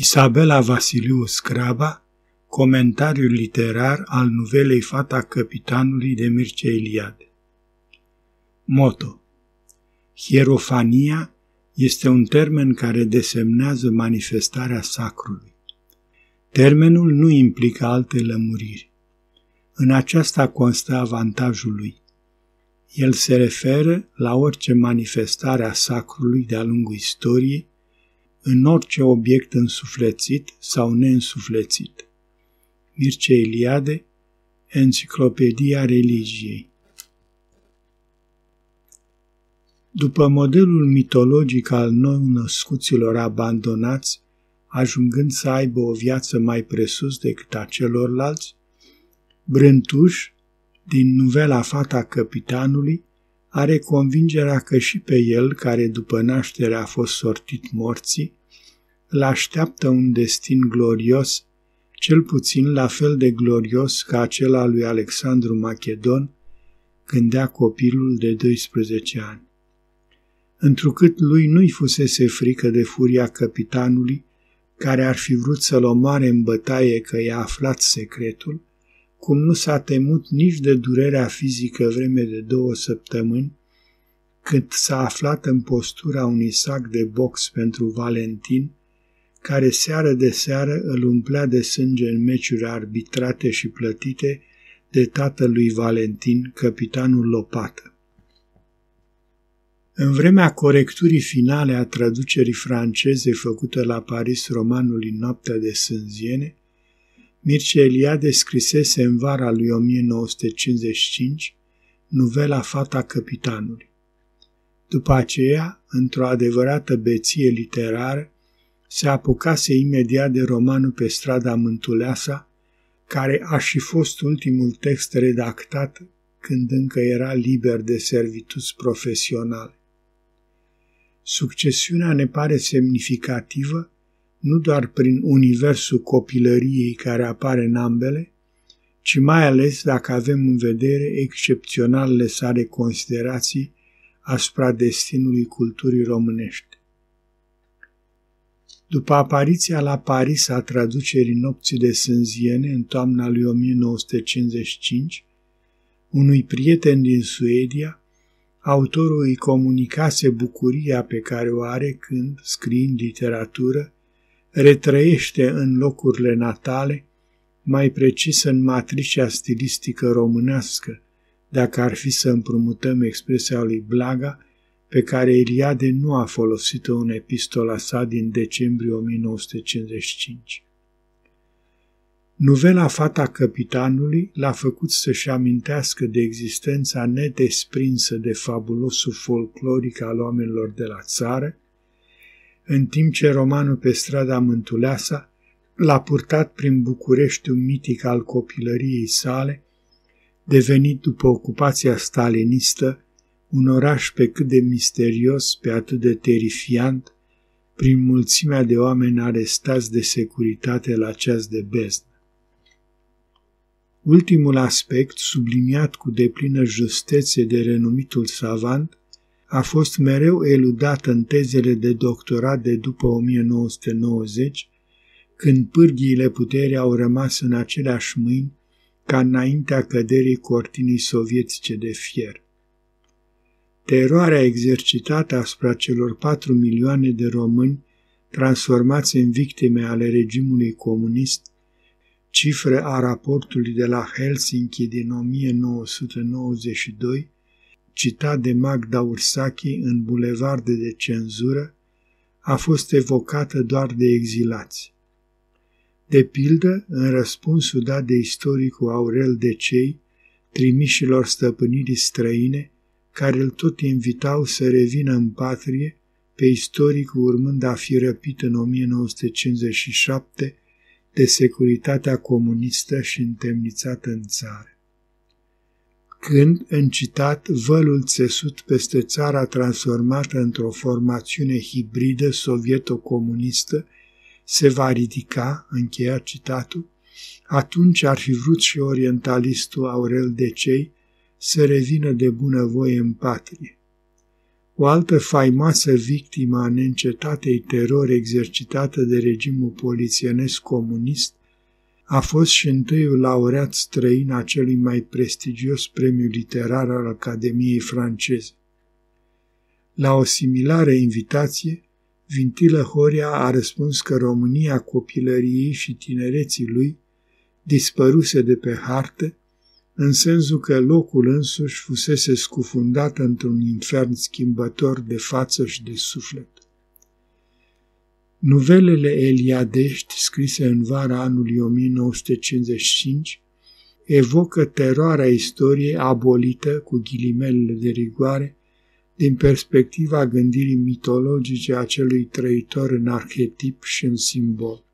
Isabela Vasiliu Scraba, comentariul literar al nuvelei Fata Capitanului de Mircea Eliade. Moto Hierofania este un termen care desemnează manifestarea sacrului. Termenul nu implică alte lămuriri. În aceasta constă avantajul lui. El se referă la orice manifestare a sacrului de-a lungul istoriei, în orice obiect însuflețit sau neînsuflețit. Mircea Eliade, Enciclopedia Religiei După modelul mitologic al nou-născuților abandonați, ajungând să aibă o viață mai presus decât a celorlalți, Brântuș, din nuvela Fata Capitanului, are convingerea că și pe el, care după naștere a fost sortit morții, îl așteaptă un destin glorios, cel puțin la fel de glorios ca acela lui Alexandru Macedon, gândea copilul de 12 ani. Întrucât lui nu-i fusese frică de furia capitanului, care ar fi vrut să-l omoare în bătaie că i-a aflat secretul, cum nu s-a temut nici de durerea fizică vreme de două săptămâni, cât s-a aflat în postura unui sac de box pentru Valentin, care seară de seară îl umplea de sânge în meciuri arbitrate și plătite de tatălui Valentin, capitanul Lopată. În vremea corecturii finale a traducerii franceze făcută la Paris romanului Noaptea de Sânziene, Mircea Eliade scrisese în vara lui 1955 novela Fata Capitanului. După aceea, într-o adevărată beție literară, se apucase imediat de romanul pe strada Mântuleasa, care a și fost ultimul text redactat când încă era liber de servitus profesionale. Succesiunea ne pare semnificativă nu doar prin universul copilăriei care apare în ambele, ci mai ales dacă avem în vedere excepționalele sale considerații asupra destinului culturii românești. După apariția la Paris a traducerii Nopții de Sânziene în toamna lui 1955, unui prieten din Suedia, autorul îi comunicase bucuria pe care o are când, scriind literatură, retrăiește în locurile natale, mai precis în matricea stilistică românească, dacă ar fi să împrumutăm expresia lui Blaga, pe care Iliade nu a folosit-o în epistola sa din decembrie 1955. Nuvela Fata Capitanului l-a făcut să-și amintească de existența nedesprinsă de fabulosul folcloric al oamenilor de la țară, în timp ce romanul pe strada Mântuleasa l-a purtat prin Bucureștiul mitic al copilăriei sale, devenit după ocupația stalinistă un oraș pe cât de misterios, pe atât de terifiant, prin mulțimea de oameni arestați de securitate la ceas de beznă. Ultimul aspect, subliniat cu deplină justețe de renumitul savant, a fost mereu eludat în tezele de doctorat de după 1990, când pârghiile puterii au rămas în aceleași mâini ca înaintea căderii cortinii sovietice de fier. Teroarea exercitată asupra celor patru milioane de români transformați în victime ale regimului comunist, cifră a raportului de la Helsinki din 1992, citat de Magda Ursachi în Bulevarde de cenzură, a fost evocată doar de exilați. De pildă, în răspunsul dat de istoricul Aurel Decei, trimișilor stăpânirii străine, care îl tot invitau să revină în patrie, pe istoricul urmând a fi răpit în 1957 de securitatea comunistă și întemnițat în țară. Când, în citat, vălul țesut peste țara transformată într-o formațiune hibridă sovieto-comunistă se va ridica, încheia citatul, atunci ar fi vrut și orientalistul Aurel Decei să revină de bunăvoie în patrie. O altă faimoasă victimă a neîncetatei terori exercitată de regimul polițienesc comunist a fost și întâiul laureat străin a celui mai prestigios premiu literar al Academiei franceze. La o similară invitație, Vintilă Horia a răspuns că România copilăriei și tinereții lui dispăruse de pe hartă, în sensul că locul însuși fusese scufundat într-un infern schimbător de față și de suflet. Nuvelele Eliadești, scrise în vara anului 1955, evocă teroarea istoriei abolită cu ghilimelele de rigoare din perspectiva gândirii mitologice a celui trăitor în arhetip și în simbol.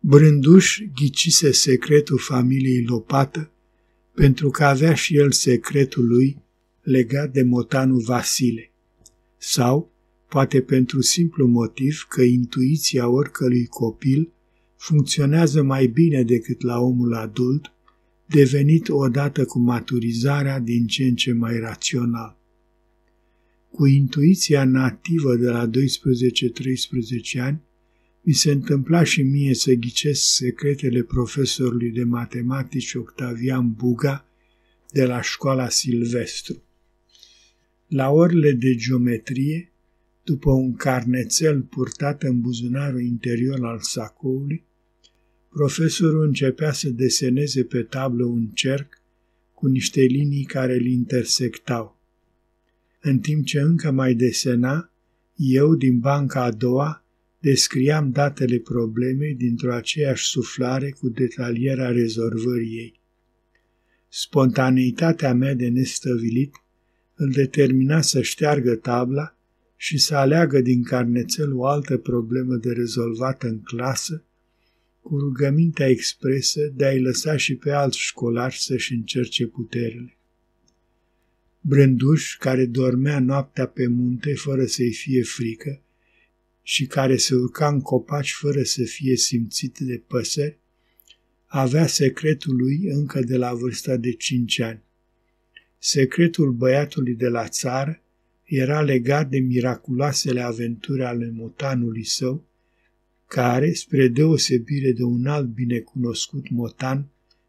Brânduș ghicise secretul familiei Lopată pentru că avea și el secretul lui legat de motanul Vasile, sau poate pentru simplu motiv că intuiția oricălui copil funcționează mai bine decât la omul adult, devenit odată cu maturizarea din ce în ce mai rațional. Cu intuiția nativă de la 12-13 ani, mi se întâmpla și mie să ghicesc secretele profesorului de matematici Octavian Buga de la școala Silvestru. La orele de geometrie, după un carnețel purtat în buzunarul interior al sacoului, profesorul începea să deseneze pe tablă un cerc cu niște linii care îl intersectau. În timp ce încă mai desena, eu, din banca a doua, descriam datele problemei dintr-o aceeași suflare cu detalierea rezolvării ei. Spontaneitatea mea de nestăvilit îl determina să șteargă tabla și să aleagă din carnețel o altă problemă de rezolvat în clasă, cu rugămintea expresă de a-i lăsa și pe alți școlari să-și încerce puterile. Brânduș, care dormea noaptea pe munte fără să-i fie frică și care se urca în copaci fără să fie simțit de păsări, avea secretul lui încă de la vârsta de cinci ani. Secretul băiatului de la țară era legat de miraculoasele aventuri ale motanului său, care, spre deosebire de un alt binecunoscut motan,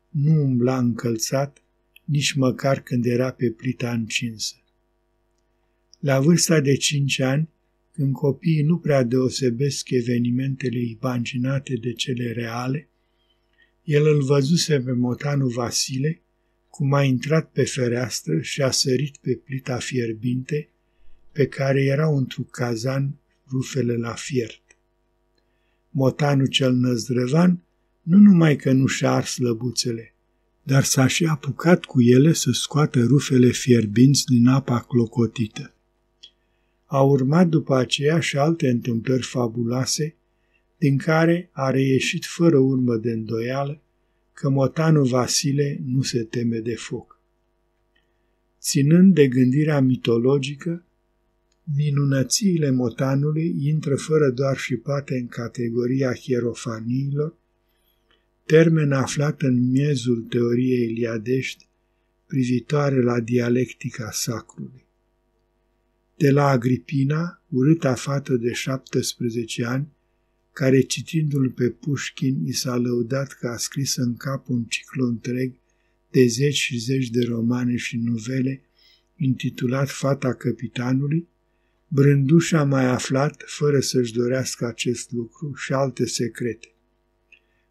nu umbla încălțat, nici măcar când era pe plita încinsă. La vârsta de cinci ani, când copiii nu prea deosebesc evenimentele imaginate de cele reale, el îl văzuse pe motanul Vasile, cum a intrat pe fereastră și a sărit pe plita fierbinte, pe care erau într-un cazan rufele la fiert. Motanul cel năzdrăvan nu numai că nu și-a ars lăbuțele, dar s-a și apucat cu ele să scoată rufele fierbinți din apa clocotită. A urmat după aceea și alte întâmplări fabuloase, din care a reieșit fără urmă de îndoială că motanul Vasile nu se teme de foc. Ținând de gândirea mitologică, minunățiile motanului intră fără doar și poate în categoria hierofaniilor, termen aflat în miezul teoriei iliadești privitoare la dialectica sacrului. De la Agripina, urâta fată de 17 ani, care citindu-l pe Pușkin i s-a lăudat că a scris în cap un ciclu întreg de zeci și zeci de romane și novele intitulat Fata Capitanului, Brânduș a mai aflat, fără să-și dorească acest lucru, și alte secrete.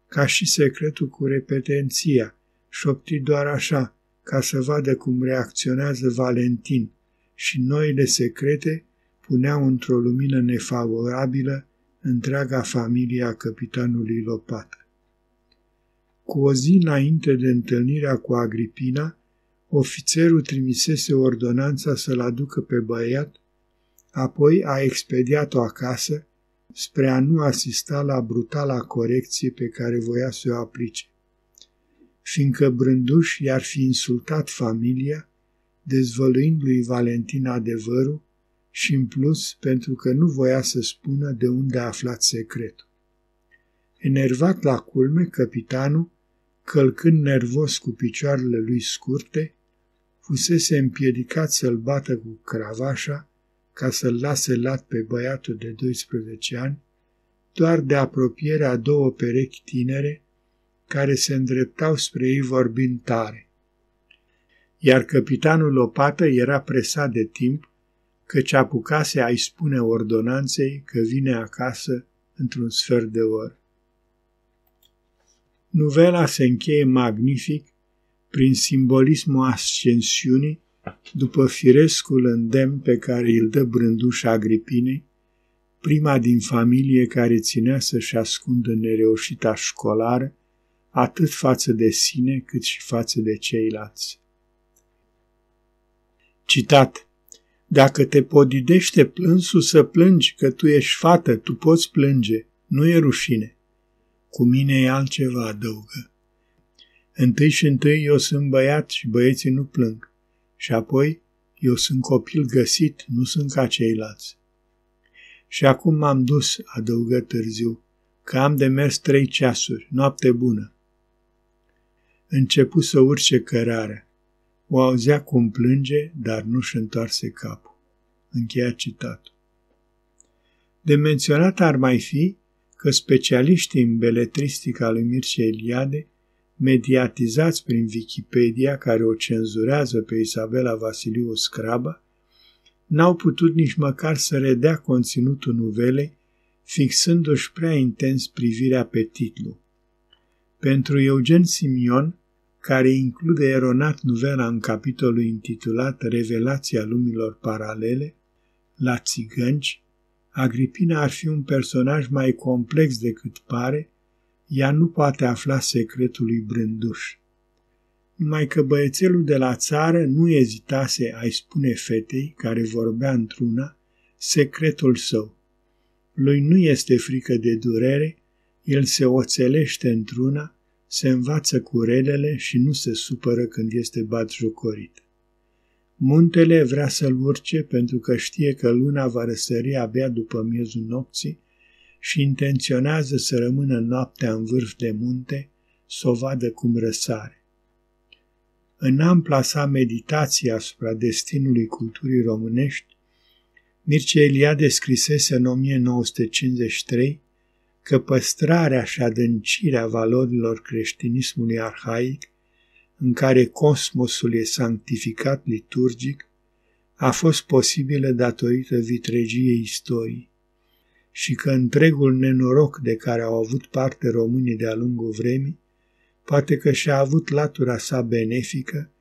Ca și secretul cu repetenția, șoptit doar așa, ca să vadă cum reacționează Valentin, și noile secrete puneau într-o lumină nefavorabilă întreaga familie a capitanului Lopată. Cu o zi înainte de întâlnirea cu Agripina, ofițerul trimisese ordonanța să-l aducă pe băiat apoi a expediat-o acasă spre a nu asista la brutala corecție pe care voia să o aplice. Fiindcă Brânduș i-ar fi insultat familia, dezvăluind lui Valentin adevărul și în plus pentru că nu voia să spună de unde a aflat secretul. Enervat la culme, capitanul, călcând nervos cu picioarele lui scurte, fusese împiedicat să-l bată cu cravașa ca să-l lase lat pe băiatul de 12 ani, doar de apropierea două perechi tinere care se îndreptau spre ei vorbind tare. Iar capitanul Lopată era presat de timp, căci apucase a-i spune ordonanței că vine acasă într-un sfert de oră. Novela se încheie magnific prin simbolismul ascensiunii după firescul îndemn pe care îl dă brândușa Agripinei, prima din familie care ținea să-și ascundă nereușita școlară, atât față de sine cât și față de ceilalți. Citat Dacă te podidește plânsul să plângi, că tu ești fată, tu poți plânge, nu e rușine. Cu mine e altceva, adăugă. Întâi și întâi eu sunt băiat și băieții nu plâng. Și apoi eu sunt copil găsit, nu sunt ca ceilalți. Și acum m-am dus, adăugă târziu, că am de mers trei ceasuri, noapte bună. Începu să urce cărarea. O auzea cum plânge, dar nu-și întoarse capul. Încheia citatul. De menționat ar mai fi că specialiștii în beletristica lui Mircea Eliade, mediatizați prin Wikipedia, care o cenzurează pe Isabela Vasiliu Scraba, n-au putut nici măcar să redea conținutul nuvelei, fixându-și prea intens privirea pe titlu. Pentru Eugen Simion, care include eronat novela în capitolul intitulat Revelația lumilor paralele, la țigănci, Agripina ar fi un personaj mai complex decât pare, ea nu poate afla secretul lui Brânduș. Numai că băiețelul de la țară nu ezitase a-i spune fetei, care vorbea într-una, secretul său. Lui nu este frică de durere, el se oțelește într-una, se învață cu relele și nu se supără când este batjocorit. Muntele vrea să-l urce pentru că știe că luna va răsări abia după miezul nopții și intenționează să rămână noaptea în vârf de munte, să o vadă cum răsare. În ampla sa meditație asupra destinului culturii românești, Mircea Eliade scrisese în 1953 că păstrarea și adâncirea valorilor creștinismului arhaic în care cosmosul e sanctificat liturgic, a fost posibilă datorită vitregiei istoriei și că întregul nenoroc de care au avut parte românii de-a lungul vremii, poate că și-a avut latura sa benefică,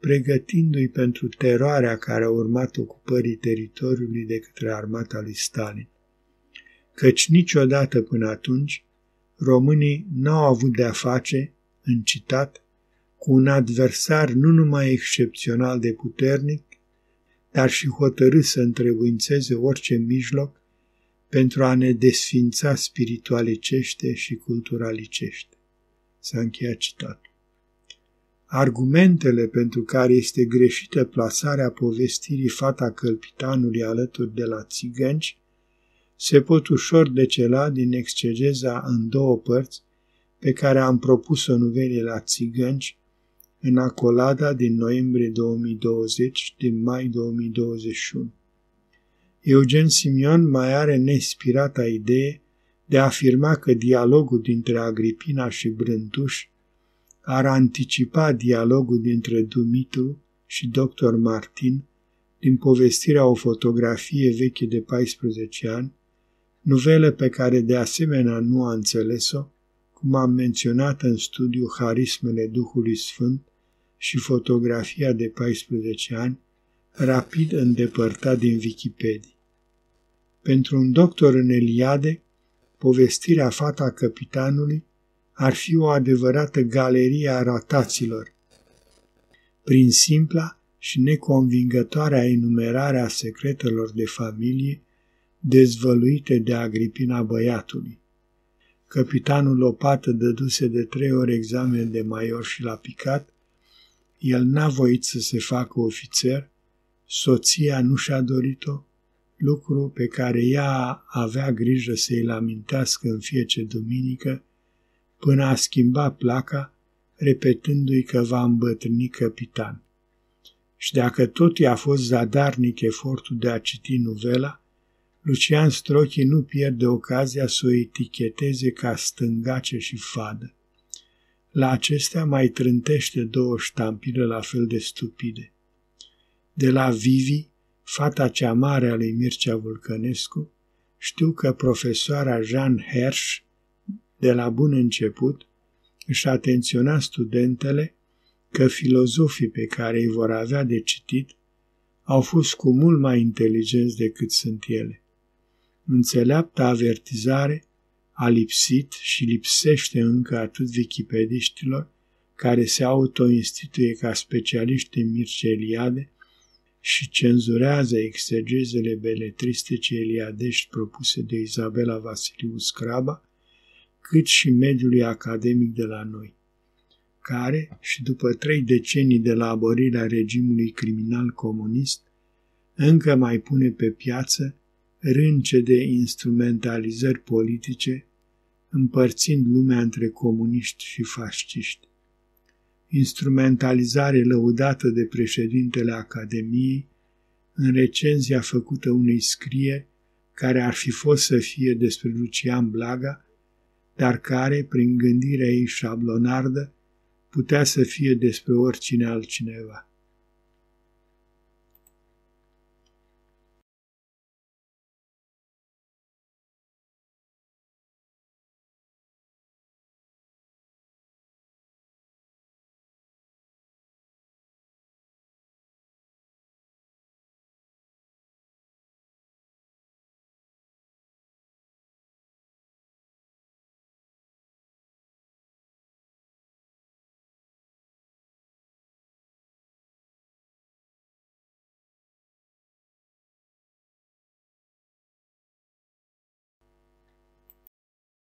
pregătindu-i pentru teroarea care a urmat ocupării teritoriului de către armata lui Stalin. Căci niciodată până atunci românii n-au avut de-a face, în citat, cu un adversar nu numai excepțional de puternic, dar și hotărât să întrebuințeze orice mijloc pentru a ne desfința spiritualicește și culturalicește. S-a încheiat citatul. Argumentele pentru care este greșită plasarea povestirii fata călpitanului alături de la țigănci se pot ușor decela din excegeza în două părți pe care am propus-o nuvelii la țigănci în acolada din noiembrie 2020 din mai 2021. Eugen Simion mai are nespirata idee de a afirma că dialogul dintre Agripina și Brântuș ar anticipa dialogul dintre Dumitru și dr. Martin din povestirea o fotografie veche de 14 ani, nuvelă pe care de asemenea nu a înțeles-o, cum am menționat în studiu Harismele Duhului Sfânt și fotografia de 14 ani, rapid îndepărtat din Wikipedia. Pentru un doctor în Eliade, povestirea fata capitanului ar fi o adevărată galerie a rataților. Prin simpla și neconvingătoarea enumerare a secretelor de familie dezvăluite de Agripina băiatului. Capitanul Lopată dăduse de trei ori examen de major și l-a picat, el n-a voit să se facă ofițer, soția nu și-a dorit-o, lucru pe care ea avea grijă să îl amintească în fiecare duminică, până a schimba placa, repetându-i că va îmbătrâni capitan. Și dacă tot i-a fost zadarnic efortul de a citi novela, Lucian Strochi nu pierde ocazia să o eticheteze ca stângace și fadă. La acestea mai trântește două ștampile la fel de stupide. De la Vivi, fata cea mare a lui Mircea Vulcănescu, știu că profesoara Jean Hersch, de la bun început, își atenționa studentele că filozofii pe care îi vor avea de citit au fost cu mult mai inteligenți decât sunt ele. Înțeleapta avertizare a lipsit și lipsește încă atât wikipediștilor care se autoinstituie ca specialiști în Mircea Eliade și cenzurează exegezele beletristice eliadești propuse de Izabela Vasiliu Scraba, cât și mediului academic de la noi, care, și după trei decenii de la aborirea regimului criminal comunist, încă mai pune pe piață rânce de instrumentalizări politice, împărțind lumea între comuniști și fasciști. Instrumentalizare lăudată de președintele Academiei în recenzia făcută unei scrie care ar fi fost să fie despre Lucian Blaga, dar care, prin gândirea ei șablonardă, putea să fie despre oricine altcineva.